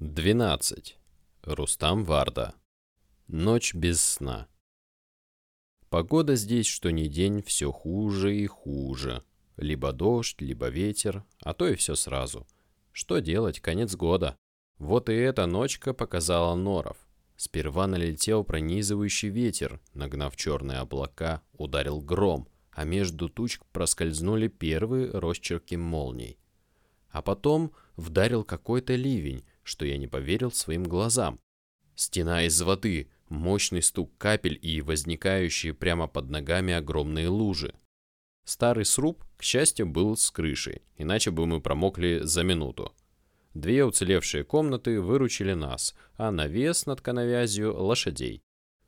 12. Рустам Варда. Ночь без сна. Погода здесь что ни день все хуже и хуже. Либо дождь, либо ветер, а то и все сразу. Что делать, конец года. Вот и эта ночка показала норов. Сперва налетел пронизывающий ветер, нагнав черные облака, ударил гром, а между туч проскользнули первые росчерки молний. А потом вдарил какой-то ливень, что я не поверил своим глазам. Стена из воды, мощный стук капель и возникающие прямо под ногами огромные лужи. Старый сруб, к счастью, был с крышей, иначе бы мы промокли за минуту. Две уцелевшие комнаты выручили нас, а навес над коновязью – лошадей.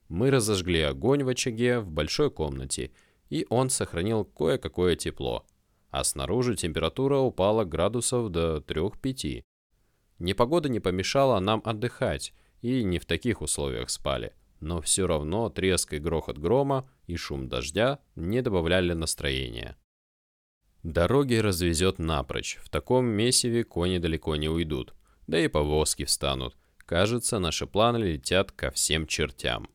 Мы разожгли огонь в очаге в большой комнате, и он сохранил кое-какое тепло. А снаружи температура упала градусов до 3-5. Непогода не помешала нам отдыхать, и не в таких условиях спали. Но все равно треск и грохот грома и шум дождя не добавляли настроения. Дороги развезет напрочь, в таком месиве кони далеко не уйдут, да и повозки встанут. Кажется, наши планы летят ко всем чертям.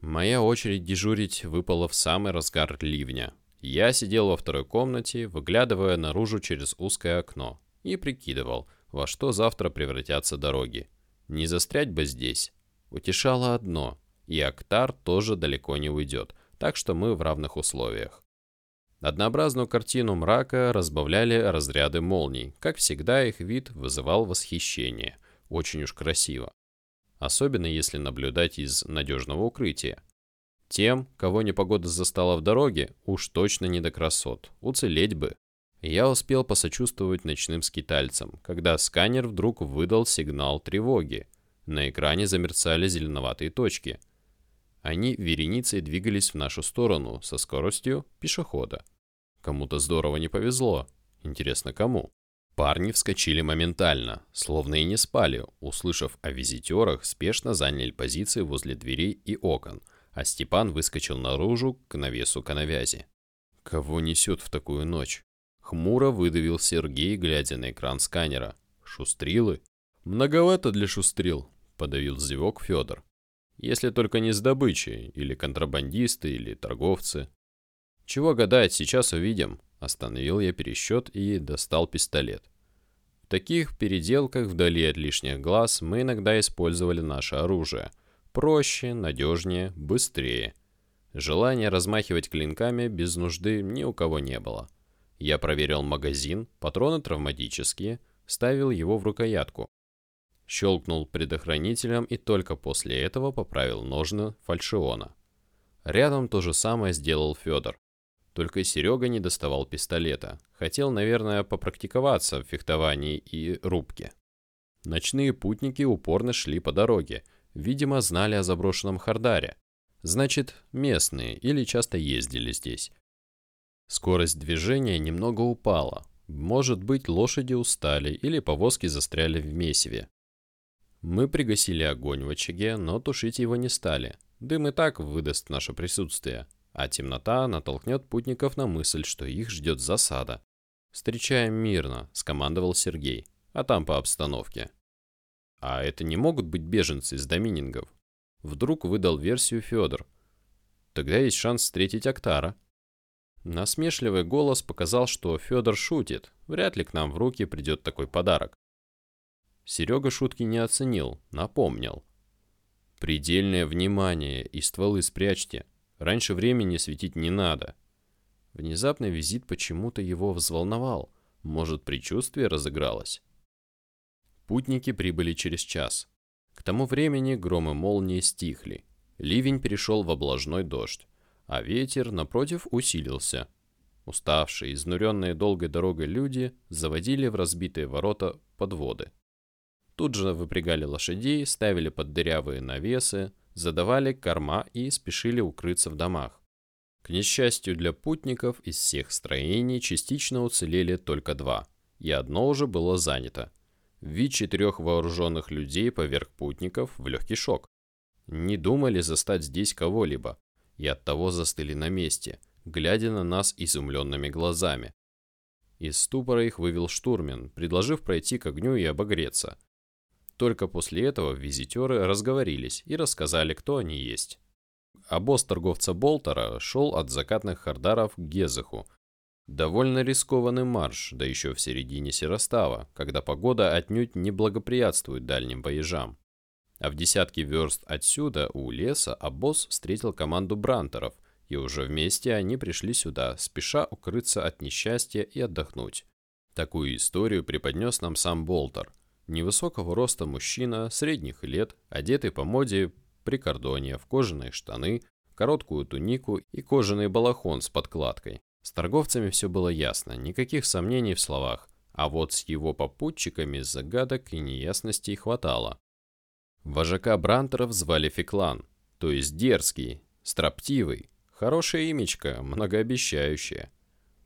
Моя очередь дежурить выпала в самый разгар ливня. Я сидел во второй комнате, выглядывая наружу через узкое окно, и прикидывал, во что завтра превратятся дороги. Не застрять бы здесь. Утешало одно, и Актар тоже далеко не уйдет, так что мы в равных условиях. Однообразную картину мрака разбавляли разряды молний. Как всегда, их вид вызывал восхищение. Очень уж красиво. Особенно если наблюдать из надежного укрытия. Тем, кого непогода застала в дороге, уж точно не до красот. Уцелеть бы. Я успел посочувствовать ночным скитальцам, когда сканер вдруг выдал сигнал тревоги. На экране замерцали зеленоватые точки. Они вереницей двигались в нашу сторону со скоростью пешехода. Кому-то здорово не повезло. Интересно, кому? Парни вскочили моментально, словно и не спали, услышав о визитерах, спешно заняли позиции возле дверей и окон, а Степан выскочил наружу к навесу коновязи. Кого несет в такую ночь? Хмуро выдавил Сергей, глядя на экран сканера. «Шустрилы?» «Многовато для шустрил», — подавил зевок Федор. «Если только не с добычей, или контрабандисты, или торговцы». «Чего гадать, сейчас увидим», — остановил я пересчет и достал пистолет. В таких переделках вдали от лишних глаз мы иногда использовали наше оружие. Проще, надежнее, быстрее. Желания размахивать клинками без нужды ни у кого не было. Я проверил магазин, патроны травматические, ставил его в рукоятку. Щелкнул предохранителем и только после этого поправил ножны фальшиона. Рядом то же самое сделал Федор. Только Серега не доставал пистолета. Хотел, наверное, попрактиковаться в фехтовании и рубке. Ночные путники упорно шли по дороге. Видимо, знали о заброшенном Хардаре. Значит, местные или часто ездили здесь. Скорость движения немного упала. Может быть, лошади устали или повозки застряли в месиве. Мы пригасили огонь в очаге, но тушить его не стали. Дым и так выдаст наше присутствие, а темнота натолкнет путников на мысль, что их ждет засада. «Встречаем мирно», — скомандовал Сергей, а там по обстановке. А это не могут быть беженцы из доминингов. Вдруг выдал версию Федор. Тогда есть шанс встретить Актара. Насмешливый голос показал, что Федор шутит, вряд ли к нам в руки придет такой подарок. Серега шутки не оценил, напомнил. «Предельное внимание и стволы спрячьте. Раньше времени светить не надо». Внезапный визит почему-то его взволновал. Может, предчувствие разыгралось? Путники прибыли через час. К тому времени громы молнии стихли. Ливень перешел в облажной дождь а ветер, напротив, усилился. Уставшие, изнуренные долгой дорогой люди заводили в разбитые ворота подводы. Тут же выпрягали лошадей, ставили под дырявые навесы, задавали корма и спешили укрыться в домах. К несчастью для путников, из всех строений частично уцелели только два, и одно уже было занято. Вид четырех вооруженных людей поверх путников в легкий шок. Не думали застать здесь кого-либо, и оттого застыли на месте, глядя на нас изумленными глазами. Из ступора их вывел штурмен, предложив пройти к огню и обогреться. Только после этого визитеры разговорились и рассказали, кто они есть. А босс торговца Болтера шел от закатных хардаров к Гезаху. Довольно рискованный марш, да еще в середине Серостава, когда погода отнюдь не благоприятствует дальним поезжам. А в десятке верст отсюда, у леса, обоз встретил команду брантеров, и уже вместе они пришли сюда, спеша укрыться от несчастья и отдохнуть. Такую историю преподнес нам сам Болтер. Невысокого роста мужчина, средних лет, одетый по моде прикордония, в кожаные штаны, короткую тунику и кожаный балахон с подкладкой. С торговцами все было ясно, никаких сомнений в словах, а вот с его попутчиками загадок и неясностей хватало. Вожака Брантеров звали Феклан, то есть дерзкий, строптивый, хорошее имечко, многообещающее.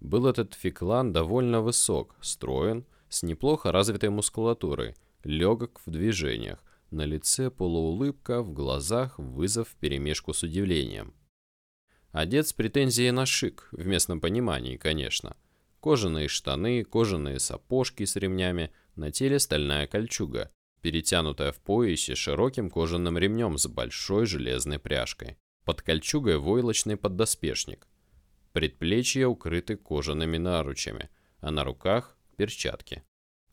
Был этот Феклан довольно высок, строен, с неплохо развитой мускулатурой, легок в движениях, на лице полуулыбка, в глазах вызов вперемешку с удивлением. Одет с претензией на шик, в местном понимании, конечно. Кожаные штаны, кожаные сапожки с ремнями, на теле стальная кольчуга, перетянутая в поясе широким кожаным ремнем с большой железной пряжкой. Под кольчугой войлочный поддоспешник. Предплечья укрыты кожаными наручами, а на руках перчатки.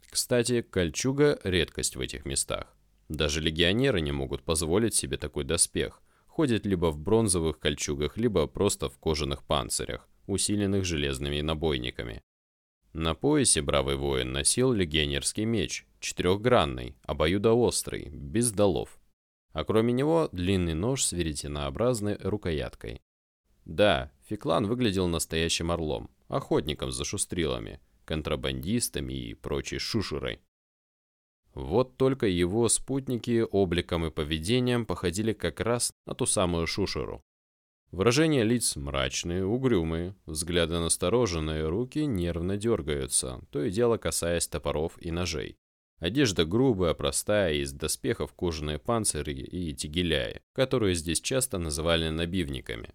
Кстати, кольчуга – редкость в этих местах. Даже легионеры не могут позволить себе такой доспех. Ходят либо в бронзовых кольчугах, либо просто в кожаных панцирях, усиленных железными набойниками. На поясе бравый воин носил легионерский меч, четырехгранный, обоюдоострый, без долов. А кроме него длинный нож с веретенообразной рукояткой. Да, Феклан выглядел настоящим орлом, охотником за шустрилами, контрабандистами и прочей шушерой. Вот только его спутники обликом и поведением походили как раз на ту самую шушеру. Выражения лиц мрачные, угрюмые, взгляды настороженные, руки нервно дергаются, то и дело касаясь топоров и ножей. Одежда грубая, простая, из доспехов кожаные панцири и тигеляи, которые здесь часто называли набивниками.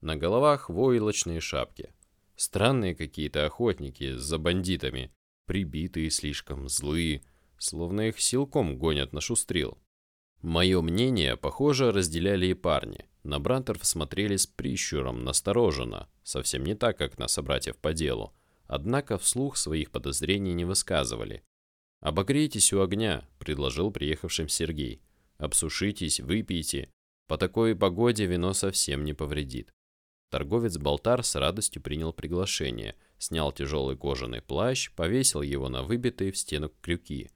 На головах войлочные шапки. Странные какие-то охотники за бандитами, прибитые слишком злые, словно их силком гонят на шустрил. Мое мнение, похоже, разделяли и парни. На Брантеров смотрели с прищуром, настороженно, совсем не так, как на собратьев по делу. Однако вслух своих подозрений не высказывали. «Обогрейтесь у огня», — предложил приехавшим Сергей. «Обсушитесь, выпейте. По такой погоде вино совсем не повредит». Торговец Болтар с радостью принял приглашение, снял тяжелый кожаный плащ, повесил его на выбитые в стену крюки.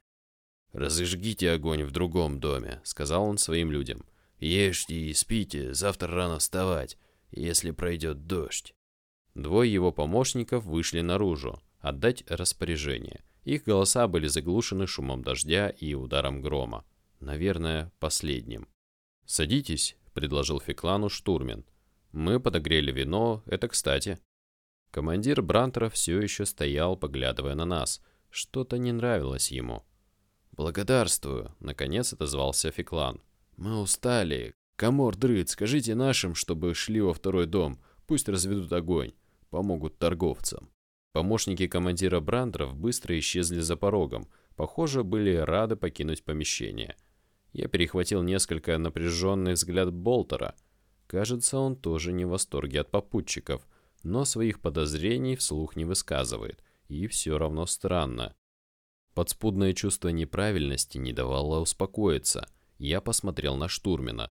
«Разожгите огонь в другом доме», — сказал он своим людям. «Ешьте и спите, завтра рано вставать, если пройдет дождь». Двое его помощников вышли наружу, отдать распоряжение. Их голоса были заглушены шумом дождя и ударом грома. Наверное, последним. «Садитесь», — предложил Феклану штурмен. «Мы подогрели вино, это кстати». Командир Брантера все еще стоял, поглядывая на нас. Что-то не нравилось ему. «Благодарствую», — наконец отозвался Феклан. «Мы устали. Камор дрыт, скажите нашим, чтобы шли во второй дом. Пусть разведут огонь. Помогут торговцам». Помощники командира Брандеров быстро исчезли за порогом. Похоже, были рады покинуть помещение. Я перехватил несколько напряженный взгляд Болтера. Кажется, он тоже не в восторге от попутчиков, но своих подозрений вслух не высказывает. И все равно странно. Подспудное чувство неправильности не давало успокоиться. Я посмотрел на штурмена.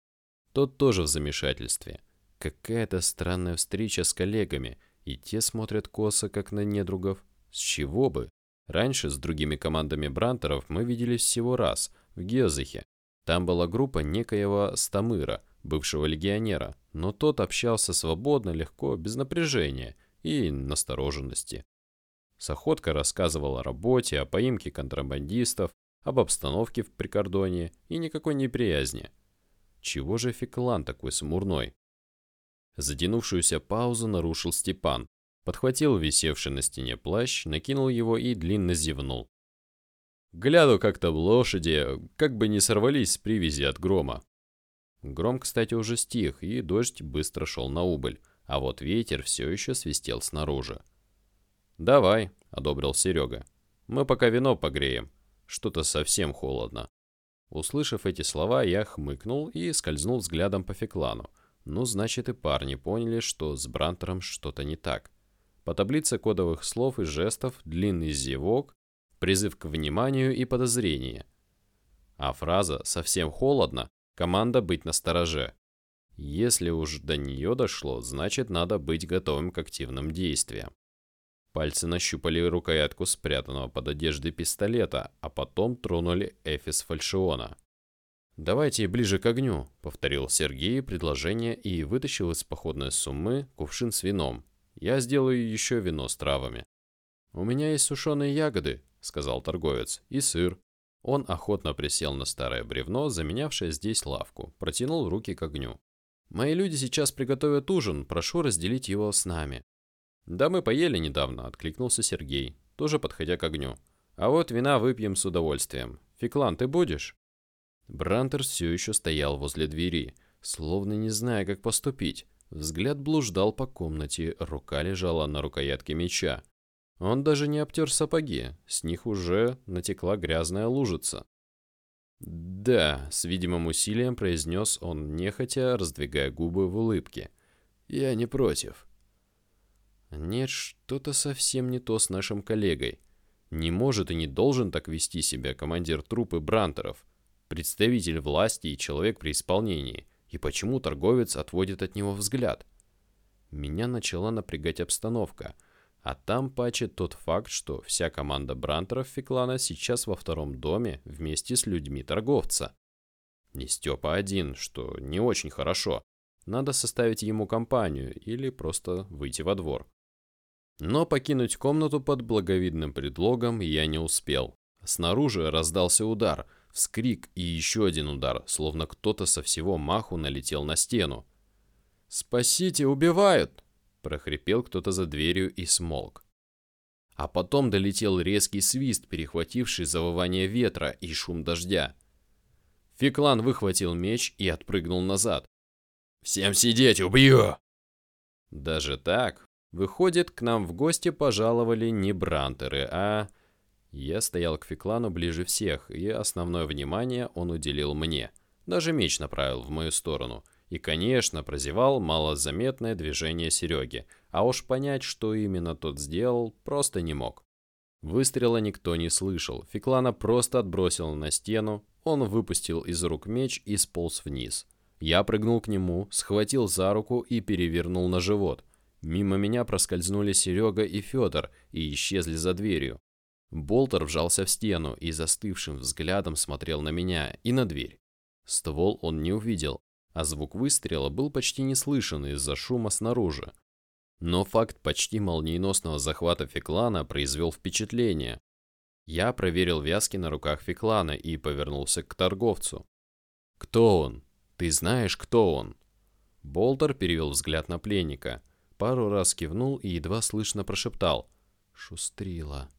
Тот тоже в замешательстве. Какая-то странная встреча с коллегами, и те смотрят косо, как на недругов. С чего бы? Раньше с другими командами Брантеров мы виделись всего раз, в Геозахе. Там была группа некоего Стамыра, бывшего легионера, но тот общался свободно, легко, без напряжения и настороженности. Саходка рассказывал о работе, о поимке контрабандистов, об обстановке в прикордоне и никакой неприязни. Чего же Феклан такой смурной? Затянувшуюся паузу нарушил Степан. Подхватил висевший на стене плащ, накинул его и длинно зевнул. Гляду как-то в лошади, как бы не сорвались с привязи от грома. Гром, кстати, уже стих, и дождь быстро шел на убыль, а вот ветер все еще свистел снаружи. «Давай», — одобрил Серега. «Мы пока вино погреем. Что-то совсем холодно». Услышав эти слова, я хмыкнул и скользнул взглядом по Феклану. Ну, значит, и парни поняли, что с Брантером что-то не так. По таблице кодовых слов и жестов длинный зевок, призыв к вниманию и подозрение. А фраза «совсем холодно» — команда быть настороже. Если уж до нее дошло, значит, надо быть готовым к активным действиям. Пальцы нащупали рукоятку спрятанного под одеждой пистолета, а потом тронули эфис фальшиона. «Давайте ближе к огню», — повторил Сергей предложение и вытащил из походной суммы кувшин с вином. «Я сделаю еще вино с травами». «У меня есть сушеные ягоды», — сказал торговец, — «и сыр». Он охотно присел на старое бревно, заменявшее здесь лавку, протянул руки к огню. «Мои люди сейчас приготовят ужин, прошу разделить его с нами». «Да мы поели недавно», — откликнулся Сергей, тоже подходя к огню. «А вот вина выпьем с удовольствием. Феклан, ты будешь?» Брантер все еще стоял возле двери, словно не зная, как поступить. Взгляд блуждал по комнате, рука лежала на рукоятке меча. Он даже не обтер сапоги, с них уже натекла грязная лужица. «Да», — с видимым усилием произнес он, нехотя раздвигая губы в улыбке. «Я не против». «Нет, что-то совсем не то с нашим коллегой. Не может и не должен так вести себя командир трупы Брантеров представитель власти и человек при исполнении, и почему торговец отводит от него взгляд. Меня начала напрягать обстановка, а там паче тот факт, что вся команда Брантеров Феклана сейчас во втором доме вместе с людьми торговца. Не Степа один, что не очень хорошо. Надо составить ему компанию или просто выйти во двор. Но покинуть комнату под благовидным предлогом я не успел. Снаружи раздался удар – Вскрик и еще один удар, словно кто-то со всего маху налетел на стену. «Спасите, убивают!» – прохрипел кто-то за дверью и смолк. А потом долетел резкий свист, перехвативший завывание ветра и шум дождя. Феклан выхватил меч и отпрыгнул назад. «Всем сидеть, убью!» Даже так? Выходит, к нам в гости пожаловали не брантеры, а я стоял к Феклану ближе всех, и основное внимание он уделил мне. Даже меч направил в мою сторону. И, конечно, прозевал малозаметное движение Сереги, а уж понять, что именно тот сделал, просто не мог. Выстрела никто не слышал, Феклана просто отбросил на стену, он выпустил из рук меч и сполз вниз. Я прыгнул к нему, схватил за руку и перевернул на живот. Мимо меня проскользнули Серега и Федор и исчезли за дверью. Болтер вжался в стену и застывшим взглядом смотрел на меня и на дверь. Ствол он не увидел, а звук выстрела был почти не слышен из-за шума снаружи. Но факт почти молниеносного захвата Феклана произвел впечатление. Я проверил вязки на руках Феклана и повернулся к торговцу. «Кто он? Ты знаешь, кто он?» Болтер перевел взгляд на пленника, пару раз кивнул и едва слышно прошептал «Шустрила».